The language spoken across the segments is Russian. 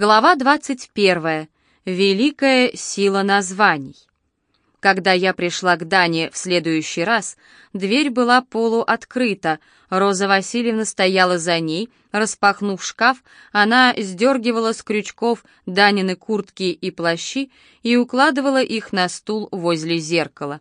Глава 21. Великая сила названий. Когда я пришла к Дане в следующий раз, дверь была полуоткрыта, Роза Васильевна стояла за ней, распахнув шкаф, она сдергивала с крючков Данины куртки и плащи и укладывала их на стул возле зеркала.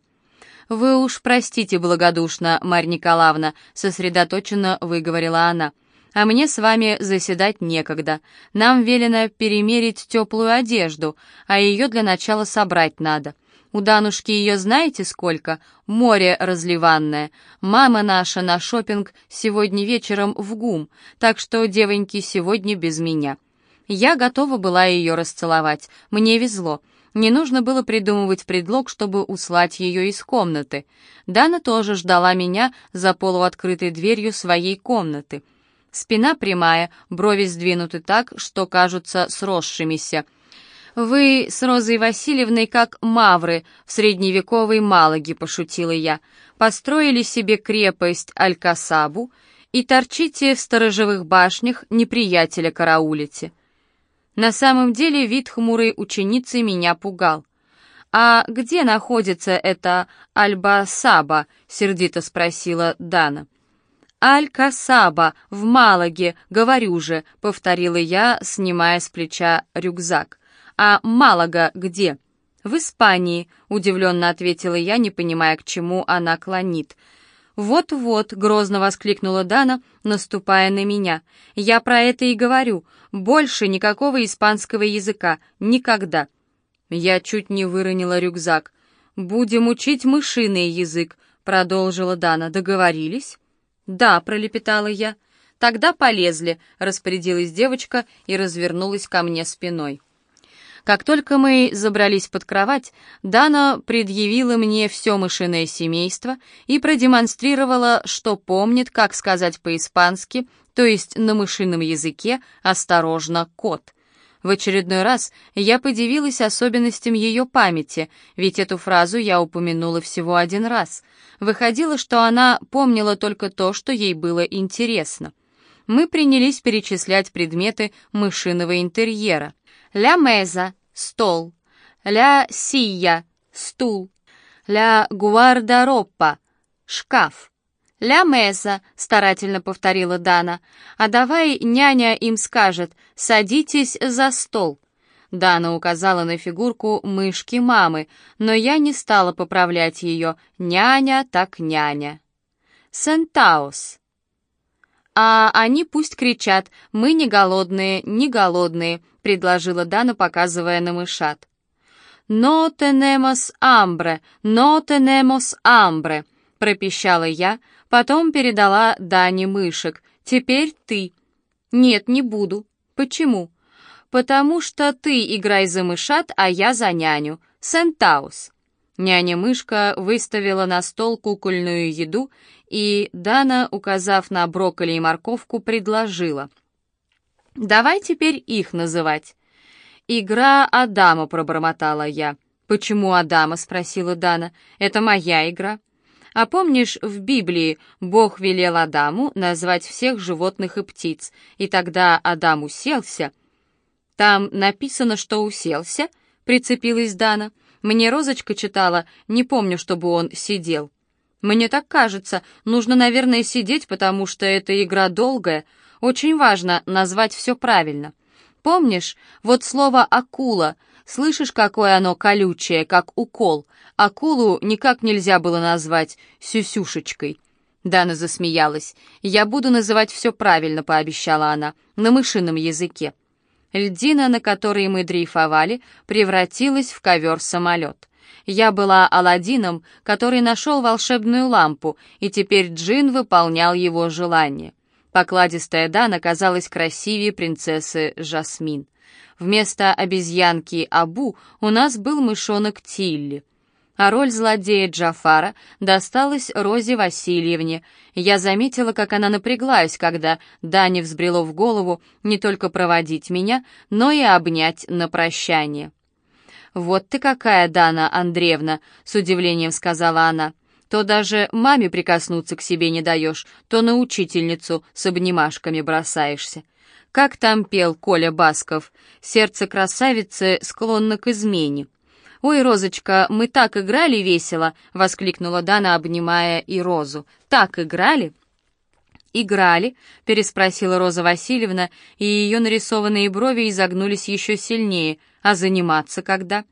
«Вы уж простите благодушно, Марья Николаевна», — сосредоточенно выговорила она, — а мне с вами заседать некогда. Нам велено перемерить теплую одежду, а ее для начала собрать надо. У Данушки ее знаете сколько? Море разливанное. Мама наша на шопинг сегодня вечером в ГУМ, так что, девоньки, сегодня без меня. Я готова была ее расцеловать. Мне везло. Не нужно было придумывать предлог, чтобы услать ее из комнаты. Дана тоже ждала меня за полуоткрытой дверью своей комнаты — Спина прямая, брови сдвинуты так, что кажутся сросшимися. «Вы с Розой Васильевной как мавры в средневековой Малаге», — пошутила я. «Построили себе крепость Алькасабу и торчите в сторожевых башнях, неприятеля караулите». На самом деле вид хмурой ученицы меня пугал. «А где находится эта Альба-Саба?» — сердито спросила Дана. «Аль-Касаба, в Малаге, говорю же», — повторила я, снимая с плеча рюкзак. «А Малага где?» «В Испании», — удивленно ответила я, не понимая, к чему она клонит. «Вот-вот», — грозно воскликнула Дана, наступая на меня. «Я про это и говорю. Больше никакого испанского языка. Никогда». Я чуть не выронила рюкзак. «Будем учить мышиный язык», — продолжила Дана. «Договорились?» «Да», — пролепетала я. «Тогда полезли», — распорядилась девочка и развернулась ко мне спиной. Как только мы забрались под кровать, Дана предъявила мне все мышиное семейство и продемонстрировала, что помнит, как сказать по-испански, то есть на мышином языке «осторожно, кот». В очередной раз я подивилась особенностям ее памяти, ведь эту фразу я упомянула всего один раз. Выходило, что она помнила только то, что ей было интересно. Мы принялись перечислять предметы мышиного интерьера. «Ля меза» — стол, «ля сия» — стул, «ля гуардароппа» — шкаф. «Ля Меса», — старательно повторила Дана, — «а давай няня им скажет, садитесь за стол». Дана указала на фигурку мышки мамы, но я не стала поправлять ее. Няня так няня. «Сентаус». «А они пусть кричат, мы не голодные, не голодные», — предложила Дана, показывая на мышат. «Но тенемос амбре, но тенемос амбре», — пропищала я, — Потом передала Дане мышек. «Теперь ты». «Нет, не буду». «Почему?» «Потому что ты играй за мышат, а я за няню. Сентаус». Няня-мышка выставила на стол кукольную еду, и Дана, указав на брокколи и морковку, предложила. «Давай теперь их называть». «Игра Адама», — пробормотала я. «Почему Адама?» — спросила Дана. «Это моя игра». А помнишь, в Библии Бог велел Адаму назвать всех животных и птиц, и тогда Адам уселся? Там написано, что уселся, прицепилась Дана. Мне Розочка читала, не помню, чтобы он сидел. Мне так кажется, нужно, наверное, сидеть, потому что эта игра долгая. Очень важно назвать все правильно. Помнишь, вот слово «акула», слышишь, какое оно колючее, как укол — Акулу никак нельзя было назвать «сюсюшечкой». Дана засмеялась. «Я буду называть все правильно», — пообещала она, — «на мышином языке». Льдина, на которой мы дрейфовали, превратилась в ковер-самолет. Я была Аладдином, который нашел волшебную лампу, и теперь Джин выполнял его желание. Покладистая Дана казалась красивее принцессы Жасмин. Вместо обезьянки Абу у нас был мышонок Тилли а роль злодея Джафара досталась Розе Васильевне. Я заметила, как она напряглась, когда Дане взбрело в голову не только проводить меня, но и обнять на прощание. «Вот ты какая, Дана Андреевна!» — с удивлением сказала она. «То даже маме прикоснуться к себе не даешь, то на учительницу с обнимашками бросаешься. Как там пел Коля Басков? Сердце красавицы склонно к измене. «Ой, Розочка, мы так играли весело!» — воскликнула Дана, обнимая и Розу. «Так играли?» «Играли?» — переспросила Роза Васильевна, и ее нарисованные брови изогнулись еще сильнее. «А заниматься когда?»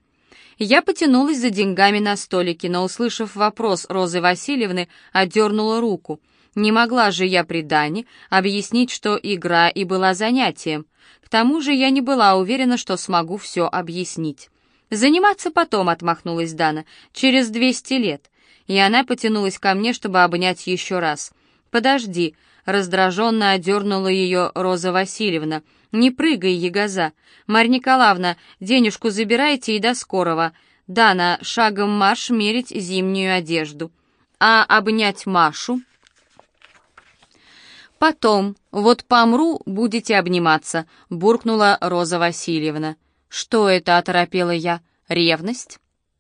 Я потянулась за деньгами на столике, но, услышав вопрос Розы Васильевны, отдернула руку. Не могла же я при Дане объяснить, что игра и была занятием. К тому же я не была уверена, что смогу все объяснить. «Заниматься потом», — отмахнулась Дана, — «через двести лет». И она потянулась ко мне, чтобы обнять еще раз. «Подожди», — раздраженно одернула ее Роза Васильевна. «Не прыгай, ягоза. Марья Николаевна, денежку забирайте и до скорого. Дана, шагом марш мерить зимнюю одежду. А обнять Машу?» «Потом, вот помру, будете обниматься», — буркнула Роза Васильевна. «Что это?» — оторопела я. «Ревность?»